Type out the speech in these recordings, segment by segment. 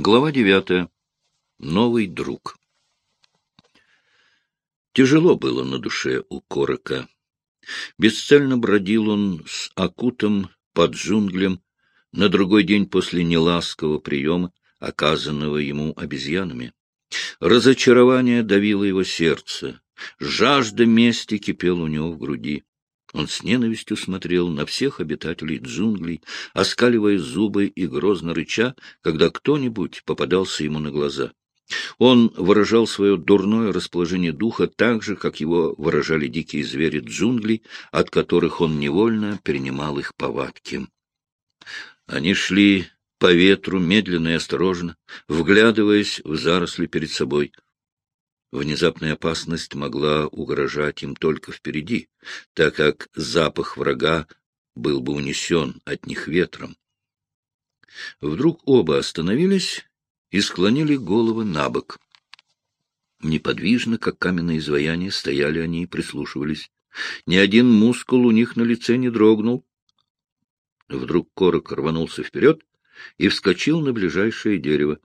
Глава девятая. Новый друг. Тяжело было на душе у Корока. Бесцельно бродил он с акутом под джунглем на другой день после неласкового приема, оказанного ему обезьянами. Разочарование давило его сердце, жажда мести кипела у него в груди. Он с ненавистью смотрел на всех обитателей джунглей, оскаливая зубы и грозно рыча, когда кто-нибудь попадался ему на глаза. Он выражал свое дурное расположение духа так же, как его выражали дикие звери джунглей, от которых он невольно перенимал их повадки. Они шли по ветру медленно и осторожно, вглядываясь в заросли перед собой — Внезапная опасность могла угрожать им только впереди, так как запах врага был бы унесен от них ветром. Вдруг оба остановились и склонили головы на бок. Неподвижно, как каменное изваяние, стояли они и прислушивались. Ни один мускул у них на лице не дрогнул. Вдруг корок рванулся вперед и вскочил на ближайшее дерево.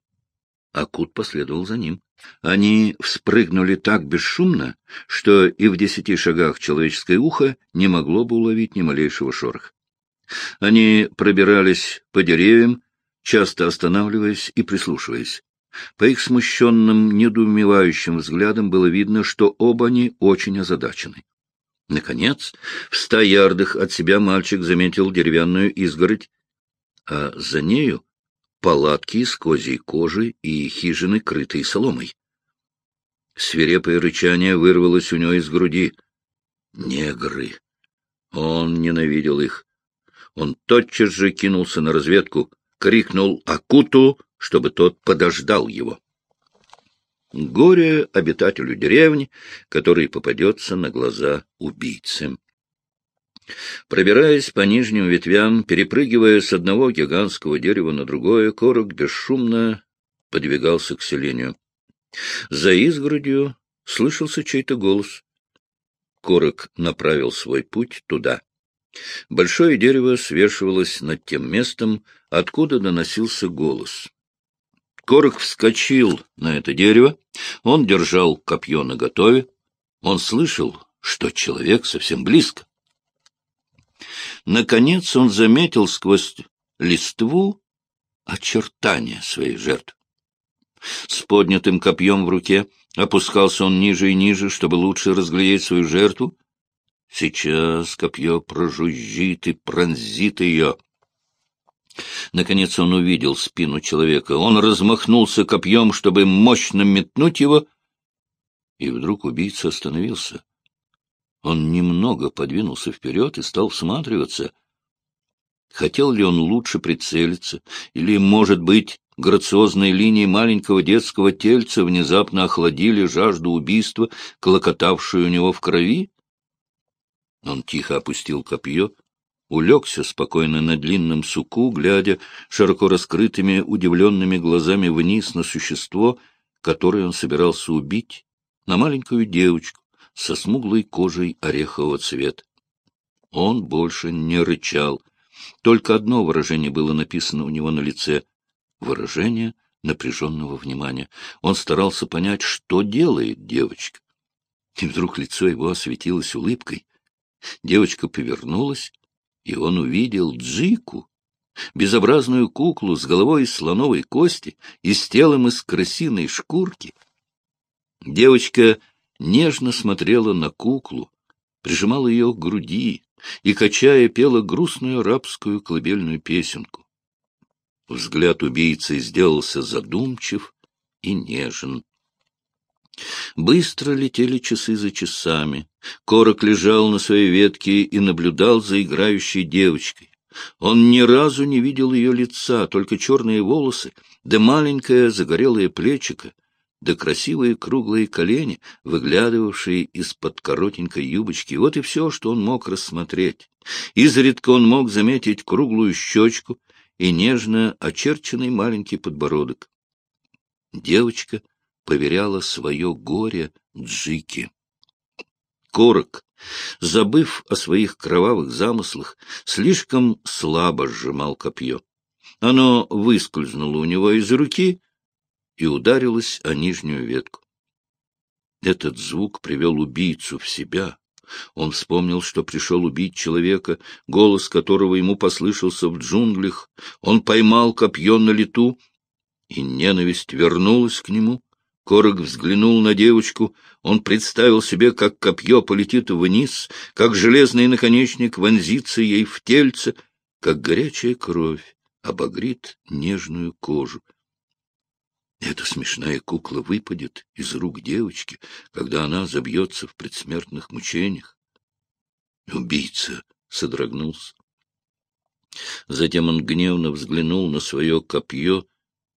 Акут последовал за ним. Они вспрыгнули так бесшумно, что и в десяти шагах человеческое ухо не могло бы уловить ни малейшего шороха. Они пробирались по деревьям, часто останавливаясь и прислушиваясь. По их смущенным, недоумевающим взглядам было видно, что оба они очень озадачены. Наконец, в ста ярдах от себя мальчик заметил деревянную изгородь, а за нею палатки из козьей кожи и хижины, крытые соломой. Свирепое рычание вырвалось у него из груди. Негры! Он ненавидел их. Он тотчас же кинулся на разведку, крикнул Акуту, чтобы тот подождал его. Горе обитателю деревни, который попадется на глаза убийцам. Пробираясь по нижним ветвям, перепрыгивая с одного гигантского дерева на другое, корок бесшумно подвигался к селению. За изгородью слышался чей-то голос. Корок направил свой путь туда. Большое дерево свешивалось над тем местом, откуда доносился голос. Корок вскочил на это дерево, он держал копье наготове, он слышал, что человек совсем близко. Наконец он заметил сквозь листву очертания своей жертвы. С поднятым копьем в руке опускался он ниже и ниже, чтобы лучше разглядеть свою жертву. Сейчас копье прожужжит и пронзит ее. Наконец он увидел спину человека. Он размахнулся копьем, чтобы мощно метнуть его, и вдруг убийца остановился. Он немного подвинулся вперед и стал всматриваться. Хотел ли он лучше прицелиться, или, может быть, грациозные линии маленького детского тельца внезапно охладили жажду убийства, клокотавшую у него в крови? Он тихо опустил копье, улегся спокойно на длинном суку, глядя широко раскрытыми удивленными глазами вниз на существо, которое он собирался убить, на маленькую девочку, со смуглой кожей орехового цвета. Он больше не рычал. Только одно выражение было написано у него на лице — выражение напряженного внимания. Он старался понять, что делает девочка. И вдруг лицо его осветилось улыбкой. Девочка повернулась, и он увидел Джику, безобразную куклу с головой из слоновой кости и с телом из крысиной шкурки. Девочка нежно смотрела на куклу, прижимала ее к груди и, качая, пела грустную арабскую колыбельную песенку. Взгляд убийцы сделался задумчив и нежен. Быстро летели часы за часами. Корок лежал на своей ветке и наблюдал за играющей девочкой. Он ни разу не видел ее лица, только черные волосы, да маленькое загорелое плечико, да красивые круглые колени, выглядывавшие из-под коротенькой юбочки. Вот и все, что он мог рассмотреть. Изредка он мог заметить круглую щечку и нежно очерченный маленький подбородок. Девочка поверяла свое горе Джики. Корок, забыв о своих кровавых замыслах, слишком слабо сжимал копье. Оно выскользнуло у него из руки и ударилось о нижнюю ветку. Этот звук привел убийцу в себя. Он вспомнил, что пришел убить человека, голос которого ему послышался в джунглях. Он поймал копье на лету, и ненависть вернулась к нему. Корок взглянул на девочку. Он представил себе, как копье полетит вниз, как железный наконечник вонзится ей в тельце, как горячая кровь обогрит нежную кожу. Эта смешная кукла выпадет из рук девочки, когда она забьется в предсмертных мучениях. Убийца содрогнулся. Затем он гневно взглянул на свое копье,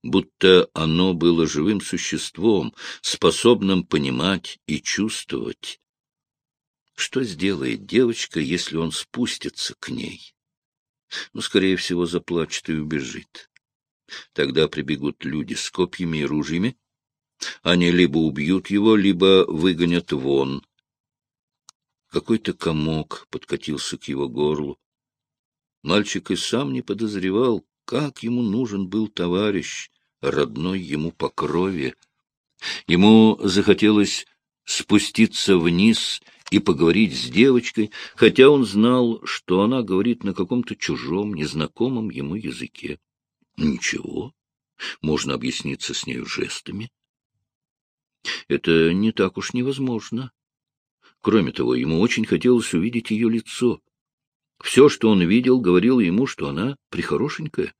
будто оно было живым существом, способным понимать и чувствовать. Что сделает девочка, если он спустится к ней? Ну, скорее всего, заплачет и убежит. Тогда прибегут люди с копьями и ружьями. Они либо убьют его, либо выгонят вон. Какой-то комок подкатился к его горлу. Мальчик и сам не подозревал, как ему нужен был товарищ, родной ему по крови. Ему захотелось спуститься вниз и поговорить с девочкой, хотя он знал, что она говорит на каком-то чужом, незнакомом ему языке. Ничего, можно объясниться с нею жестами. Это не так уж невозможно. Кроме того, ему очень хотелось увидеть ее лицо. Все, что он видел, говорило ему, что она прихорошенькая.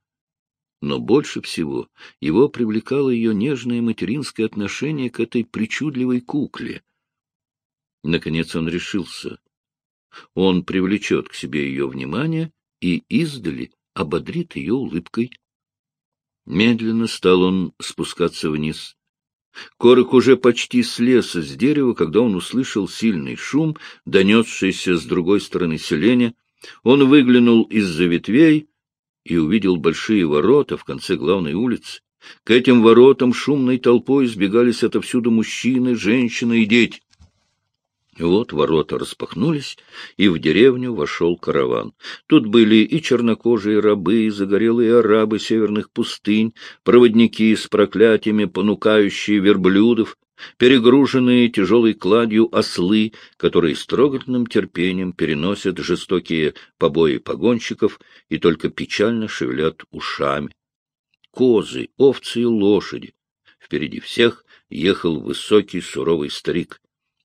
Но больше всего его привлекало ее нежное материнское отношение к этой причудливой кукле. Наконец он решился. Он привлечет к себе ее внимание и издали ободрит ее улыбкой. Медленно стал он спускаться вниз. Корок уже почти слез с дерева, когда он услышал сильный шум, донесшийся с другой стороны селения. Он выглянул из-за ветвей и увидел большие ворота в конце главной улицы. К этим воротам шумной толпой сбегались отовсюду мужчины, женщины и дети. Вот ворота распахнулись, и в деревню вошел караван. Тут были и чернокожие рабы, и загорелые арабы северных пустынь, проводники с проклятиями, понукающие верблюдов, перегруженные тяжелой кладью ослы, которые с трогательным терпением переносят жестокие побои погонщиков и только печально шевелят ушами. Козы, овцы и лошади. Впереди всех ехал высокий суровый старик.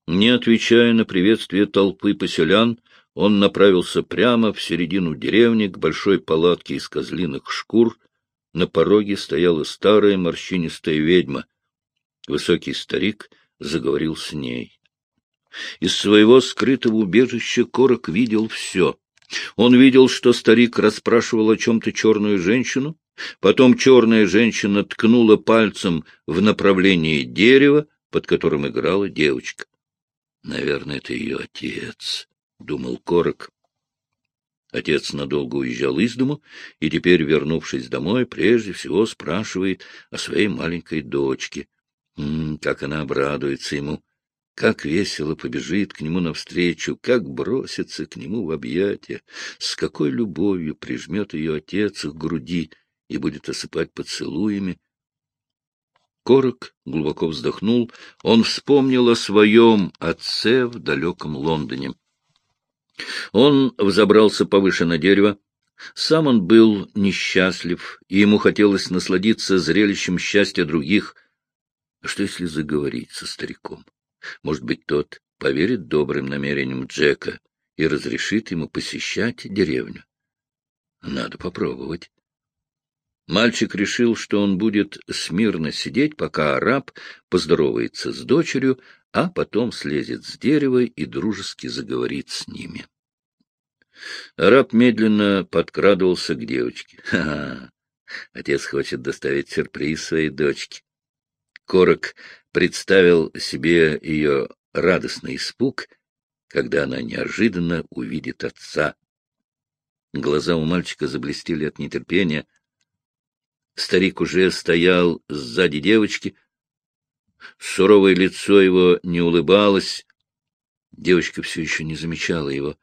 Не отвечая на приветствие толпы поселян, он направился прямо в середину деревни к большой палатке из козлиных шкур. На пороге стояла старая морщинистая ведьма. Высокий старик заговорил с ней. Из своего скрытого убежища Корок видел все. Он видел, что старик расспрашивал о чем-то черную женщину, потом черная женщина ткнула пальцем в направлении дерева, под которым играла девочка. Наверное, это ее отец, — думал Корок. Отец надолго уезжал из дому, и теперь, вернувшись домой, прежде всего спрашивает о своей маленькой дочке. М -м, как она обрадуется ему, как весело побежит к нему навстречу, как бросится к нему в объятия, с какой любовью прижмет ее отец к груди и будет осыпать поцелуями, Корок глубоко вздохнул. Он вспомнил о своем отце в далеком Лондоне. Он взобрался повыше на дерево. Сам он был несчастлив, и ему хотелось насладиться зрелищем счастья других. Что если заговорить со стариком? Может быть, тот поверит добрым намерениям Джека и разрешит ему посещать деревню? Надо попробовать. Мальчик решил, что он будет смирно сидеть, пока араб поздоровается с дочерью, а потом слезет с дерева и дружески заговорит с ними. Араб медленно подкрадывался к девочке. Ха-ха! Отец хочет доставить сюрприз своей дочке. Корок представил себе ее радостный испуг, когда она неожиданно увидит отца. Глаза у мальчика заблестели от нетерпения — Старик уже стоял сзади девочки. Суровое лицо его не улыбалось. Девочка все еще не замечала его.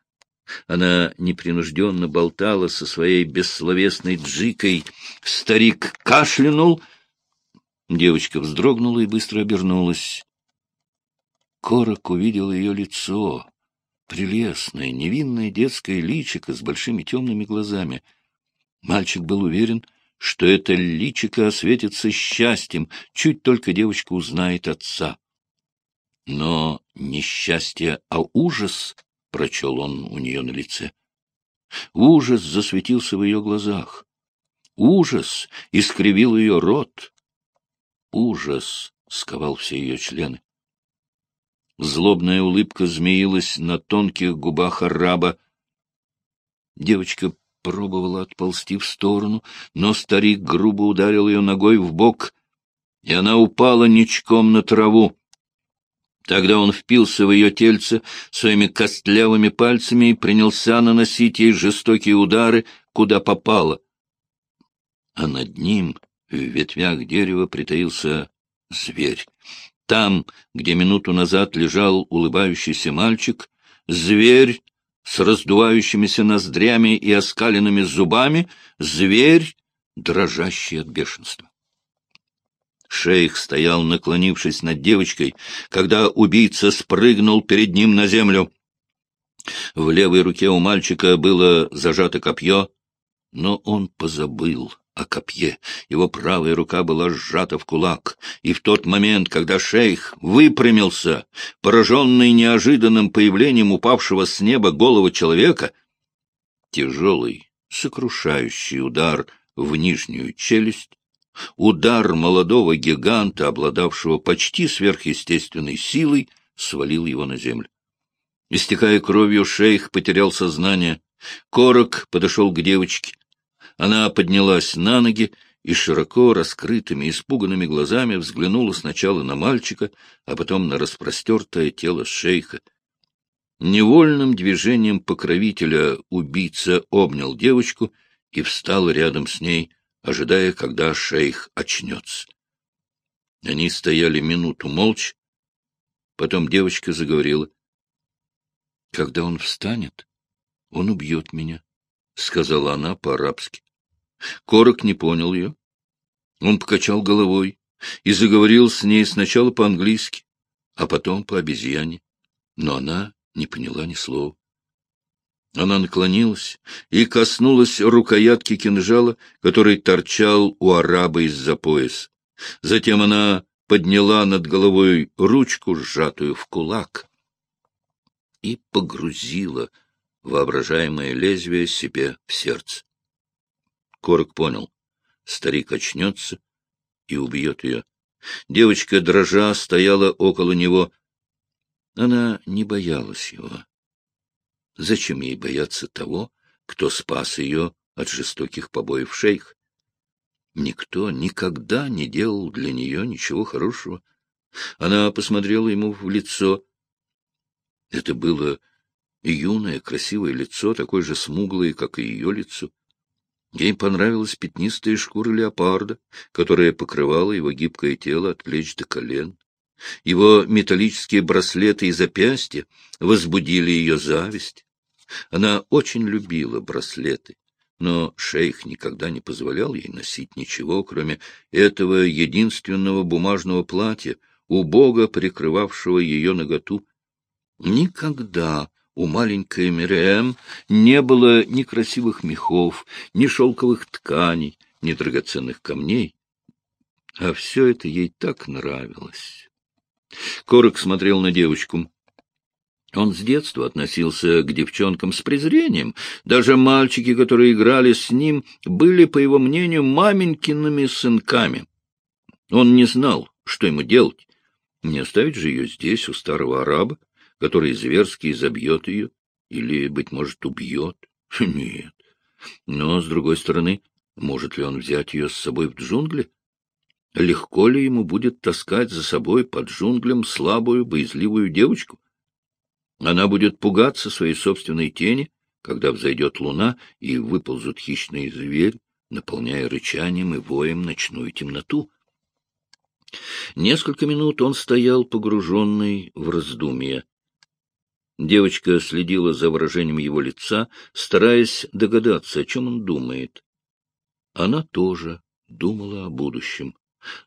Она непринужденно болтала со своей бессловесной джикой. Старик кашлянул. Девочка вздрогнула и быстро обернулась. Корок увидел ее лицо. Прелестное, невинное детское личико с большими темными глазами. Мальчик был уверен, что это личико осветится счастьем, чуть только девочка узнает отца. Но не счастье, а ужас — прочел он у нее на лице. Ужас засветился в ее глазах. Ужас искривил ее рот. Ужас сковал все ее члены. Злобная улыбка змеилась на тонких губах араба. Девочка пробовала отползти в сторону, но старик грубо ударил ее ногой в бок, и она упала ничком на траву. Тогда он впился в ее тельце своими костлявыми пальцами и принялся наносить ей жестокие удары, куда попало. А над ним, в ветвях дерева, притаился зверь. Там, где минуту назад лежал улыбающийся мальчик, зверь с раздувающимися ноздрями и оскаленными зубами, зверь, дрожащий от бешенства. Шейх стоял, наклонившись над девочкой, когда убийца спрыгнул перед ним на землю. В левой руке у мальчика было зажато копье, но он позабыл о копье. Его правая рука была сжата в кулак, и в тот момент, когда шейх выпрямился, пораженный неожиданным появлением упавшего с неба голого человека, тяжелый, сокрушающий удар в нижнюю челюсть Удар молодого гиганта, обладавшего почти сверхъестественной силой, свалил его на землю. Истекая кровью, шейх потерял сознание. Корок подошел к девочке. Она поднялась на ноги и широко раскрытыми, испуганными глазами взглянула сначала на мальчика, а потом на распростертое тело шейха. Невольным движением покровителя убийца обнял девочку и встал рядом с ней, ожидая, когда шейх очнется. Они стояли минуту молча. Потом девочка заговорила. — Когда он встанет, он убьет меня, — сказала она по-арабски. Корок не понял ее. Он покачал головой и заговорил с ней сначала по-английски, а потом по-обезьяне, но она не поняла ни слова. Она наклонилась и коснулась рукоятки кинжала, который торчал у араба из-за пояс. Затем она подняла над головой ручку, сжатую в кулак, и погрузила воображаемое лезвие себе в сердце. Корок понял. Старик очнется и убьет ее. Девочка, дрожа, стояла около него. Она не боялась его. Зачем ей бояться того, кто спас ее от жестоких побоев шейх? Никто никогда не делал для нее ничего хорошего. Она посмотрела ему в лицо. Это было юное, красивое лицо, такое же смуглое, как и ее лицо. Ей понравилась пятнистая шкура леопарда, которая покрывала его гибкое тело от плеч до колен. Его металлические браслеты и запястья возбудили ее зависть. Она очень любила браслеты, но шейх никогда не позволял ей носить ничего, кроме этого единственного бумажного платья, убого прикрывавшего ее наготу. Никогда у маленькой Мириэм не было ни красивых мехов, ни шелковых тканей, ни драгоценных камней, а все это ей так нравилось. Корок смотрел на девочку. Он с детства относился к девчонкам с презрением. Даже мальчики, которые играли с ним, были, по его мнению, маменькиными сынками. Он не знал, что ему делать. Не оставить же ее здесь, у старого араба, который зверски изобьет ее или, быть может, убьет. Нет. Но, с другой стороны, может ли он взять ее с собой в джунгли? Легко ли ему будет таскать за собой под джунглям слабую, боязливую девочку? Она будет пугаться своей собственной тени, когда взойдет луна и выползут хищные звери, наполняя рычанием и воем ночную темноту. Несколько минут он стоял погруженный в раздумья. Девочка следила за выражением его лица, стараясь догадаться, о чем он думает. Она тоже думала о будущем.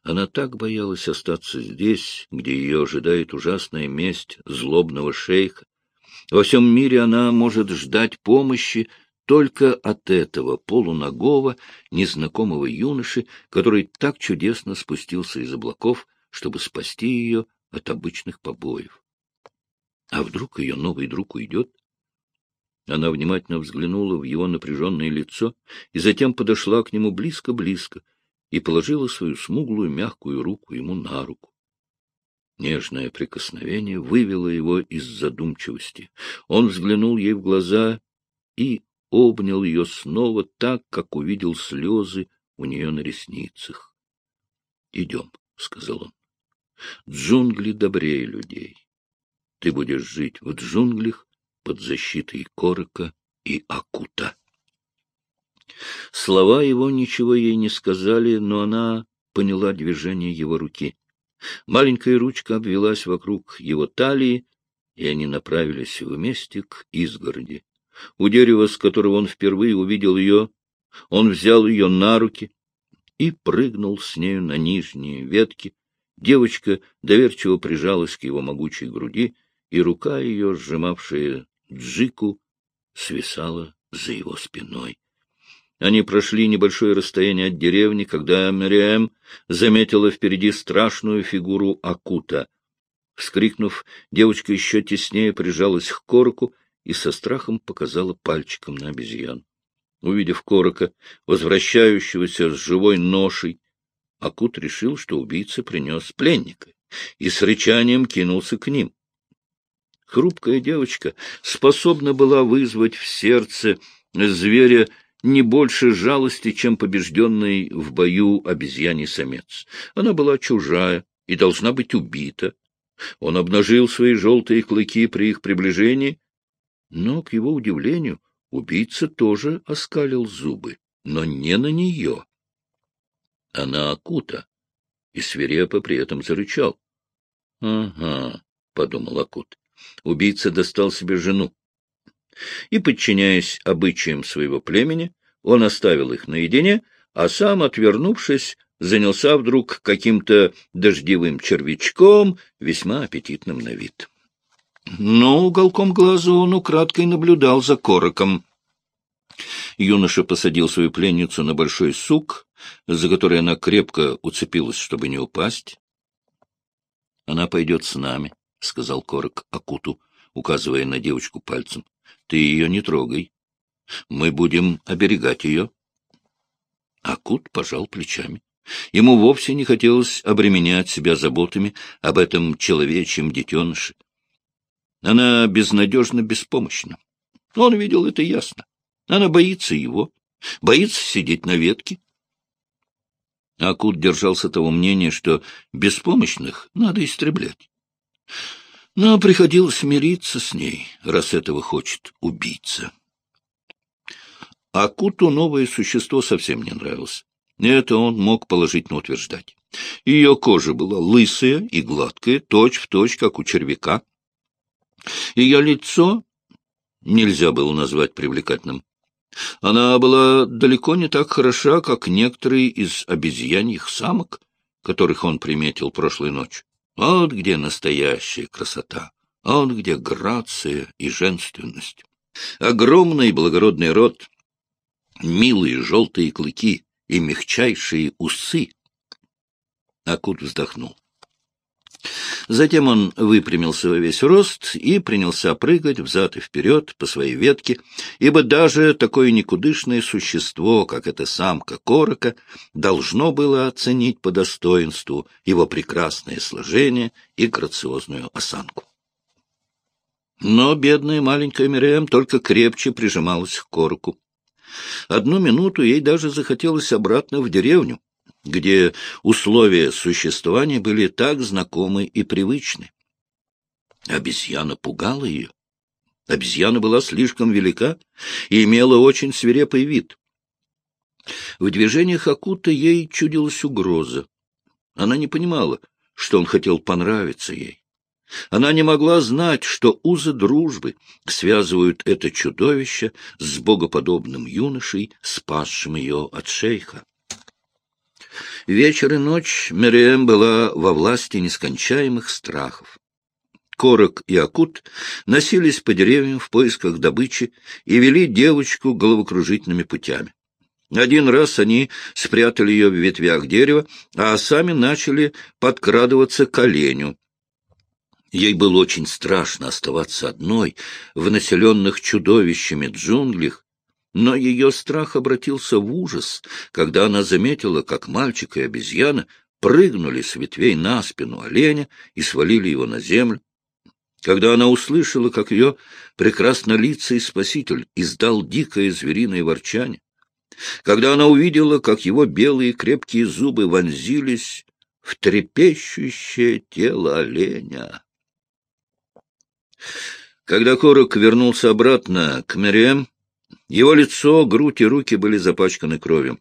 Она так боялась остаться здесь, где ее ожидает ужасная месть злобного шейха. Во всем мире она может ждать помощи только от этого полуногого, незнакомого юноши, который так чудесно спустился из облаков, чтобы спасти ее от обычных побоев. А вдруг ее новый друг уйдет? Она внимательно взглянула в его напряженное лицо и затем подошла к нему близко-близко и положила свою смуглую мягкую руку ему на руку. Нежное прикосновение вывело его из задумчивости. Он взглянул ей в глаза и обнял ее снова так, как увидел слезы у нее на ресницах. — Идем, — сказал он. — Джунгли добрее людей. Ты будешь жить в джунглях под защитой Корока и Акута. Слова его ничего ей не сказали, но она поняла движение его руки. Маленькая ручка обвелась вокруг его талии, и они направились вместе к изгороди. У дерева, с которого он впервые увидел ее, он взял ее на руки и прыгнул с нею на нижние ветки. Девочка доверчиво прижалась к его могучей груди, и рука ее, сжимавшая джику, свисала за его спиной. Они прошли небольшое расстояние от деревни, когда Мэриэм заметила впереди страшную фигуру Акута. Вскрикнув, девочка еще теснее прижалась к корку и со страхом показала пальчиком на обезьян. Увидев корока, возвращающегося с живой ношей, Акут решил, что убийца принес пленника, и с рычанием кинулся к ним. Хрупкая девочка способна была вызвать в сердце зверя не больше жалости, чем побежденный в бою обезьяний самец. Она была чужая и должна быть убита. Он обнажил свои желтые клыки при их приближении, но, к его удивлению, убийца тоже оскалил зубы, но не на нее. Она Акута, и свирепо при этом зарычал. — Ага, — подумал Акут, убийца достал себе жену. И, подчиняясь обычаям своего племени, он оставил их наедине, а сам, отвернувшись, занялся вдруг каким-то дождевым червячком, весьма аппетитным на вид. Но уголком глаза он украдкой наблюдал за короком. Юноша посадил свою пленницу на большой сук, за который она крепко уцепилась, чтобы не упасть. — Она пойдет с нами, — сказал Корок Акуту, указывая на девочку пальцем. — Ты ее не трогай. Мы будем оберегать ее. Акут пожал плечами. Ему вовсе не хотелось обременять себя заботами об этом человечьем детеныше. Она безнадежно беспомощна. Он видел это ясно. Она боится его, боится сидеть на ветке. Акут держался того мнения, что беспомощных надо истреблять. Но приходилось смириться с ней, раз этого хочет убийца. Акуту новое существо совсем не нравилось. Это он мог положительно утверждать. Ее кожа была лысая и гладкая, точь-в-точь, точь, как у червяка. Ее лицо нельзя было назвать привлекательным. Она была далеко не так хороша, как некоторые из обезьяньих самок, которых он приметил прошлой ночью. Вот где настоящая красота, вот где грация и женственность. Огромный благородный рот, милые желтые клыки и мягчайшие усы. Акут вздохнул. Затем он выпрямился во весь рост и принялся прыгать взад и вперед по своей ветке, ибо даже такое никудышное существо, как эта самка корока, должно было оценить по достоинству его прекрасное сложение и грациозную осанку. Но бедная маленькая Мириэм только крепче прижималась к короку. Одну минуту ей даже захотелось обратно в деревню, где условия существования были так знакомы и привычны. Обезьяна пугала ее. Обезьяна была слишком велика и имела очень свирепый вид. В движениях Акута ей чудилась угроза. Она не понимала, что он хотел понравиться ей. Она не могла знать, что узы дружбы связывают это чудовище с богоподобным юношей, спасшим ее от шейха. Вечер и ночь Мериэм была во власти нескончаемых страхов. Корок и Акут носились по деревьям в поисках добычи и вели девочку головокружительными путями. Один раз они спрятали ее в ветвях дерева, а сами начали подкрадываться к оленю. Ей было очень страшно оставаться одной в населенных чудовищами джунглях, но ее страх обратился в ужас, когда она заметила, как мальчик и обезьяна прыгнули с ветвей на спину оленя и свалили его на землю. Когда она услышала, как ее прекраснолицый спаситель издал дикое звериное ворчание, когда она увидела, как его белые крепкие зубы вонзились в трепещущее тело оленя. Когда Корок вернулся обратно к Мериэм, его лицо, грудь и руки были запачканы кровью.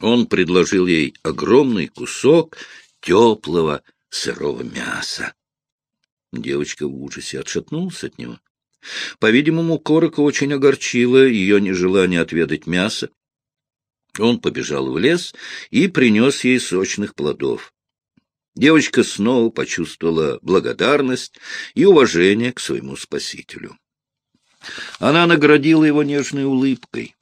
Он предложил ей огромный кусок теплого сырого мяса. Девочка в ужасе отшатнулась от него. По-видимому, Корока очень огорчило ее нежелание отведать мясо. Он побежал в лес и принес ей сочных плодов. Девочка снова почувствовала благодарность и уважение к своему спасителю. Она наградила его нежной улыбкой.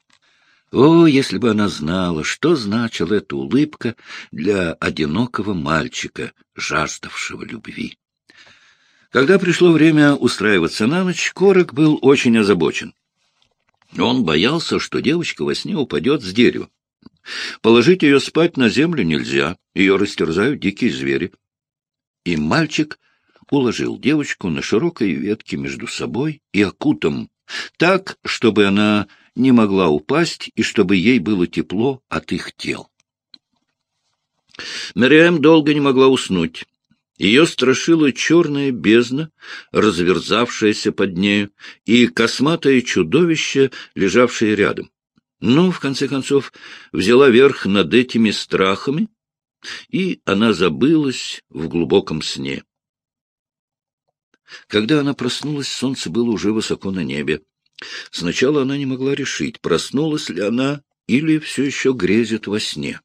О, если бы она знала, что значила эта улыбка для одинокого мальчика, жаждавшего любви. Когда пришло время устраиваться на ночь, Корок был очень озабочен. Он боялся, что девочка во сне упадет с дерева. Положить ее спать на землю нельзя, ее растерзают дикие звери. И мальчик уложил девочку на широкой ветке между собой и окутом, так, чтобы она не могла упасть и чтобы ей было тепло от их тел. Мариэм долго не могла уснуть. Ее страшила черная бездна, разверзавшаяся под нею, и косматое чудовище, лежавшее рядом. Но, в конце концов, взяла верх над этими страхами, и она забылась в глубоком сне. Когда она проснулась, солнце было уже высоко на небе. Сначала она не могла решить, проснулась ли она или все еще грезит во сне.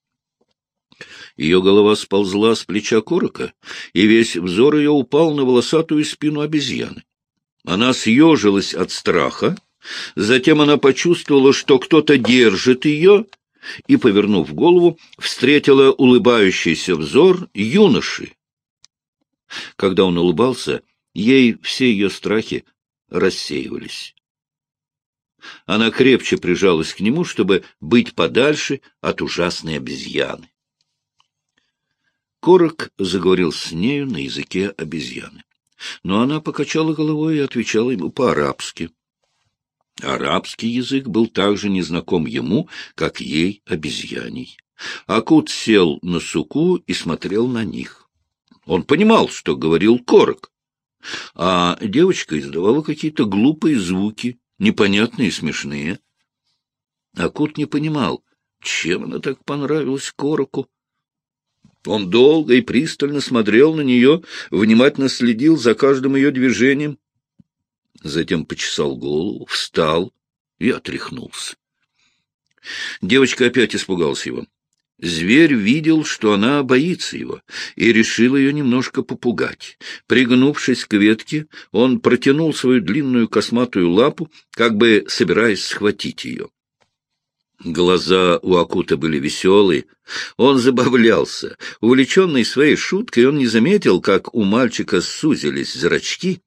Ее голова сползла с плеча корока, и весь взор ее упал на волосатую спину обезьяны. Она съежилась от страха, затем она почувствовала, что кто-то держит ее, и, повернув голову, встретила улыбающийся взор юноши. Когда он улыбался, ей все ее страхи рассеивались. Она крепче прижалась к нему, чтобы быть подальше от ужасной обезьяны. Корок заговорил с нею на языке обезьяны. Но она покачала головой и отвечала ему по-арабски. Арабский язык был так же незнаком ему, как ей обезьяней. Акут сел на суку и смотрел на них. Он понимал, что говорил Корок, а девочка издавала какие-то глупые звуки, непонятные и смешные. Акут не понимал, чем она так понравилась Короку. Он долго и пристально смотрел на нее, внимательно следил за каждым ее движением. Затем почесал голову, встал и отряхнулся. Девочка опять испугалась его. Зверь видел, что она боится его, и решил ее немножко попугать. Пригнувшись к ветке, он протянул свою длинную косматую лапу, как бы собираясь схватить ее. Глаза у Акута были веселые. Он забавлялся. Увлеченный своей шуткой, он не заметил, как у мальчика сузились зрачки,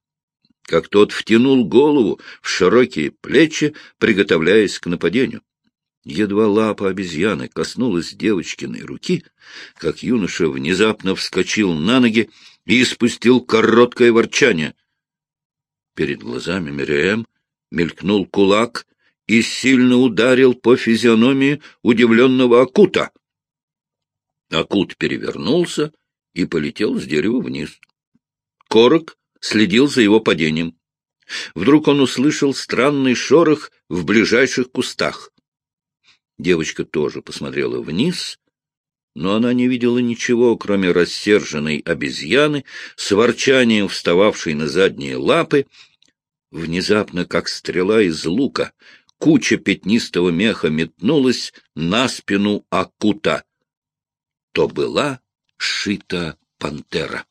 как тот втянул голову в широкие плечи, приготовляясь к нападению. Едва лапа обезьяны коснулась девочкиной руки, как юноша внезапно вскочил на ноги и испустил короткое ворчание. Перед глазами Мириэм мелькнул кулак — и сильно ударил по физиономии удивленного Акута. Акут перевернулся и полетел с дерева вниз. Корок следил за его падением. Вдруг он услышал странный шорох в ближайших кустах. Девочка тоже посмотрела вниз. но она не видела ничего, кроме рассерженной обезьяны, с ворчанием встававшей на задние лапы. Внезапно, как стрела из лука, куча пятнистого меха метнулась на спину Акута. То была шита пантера.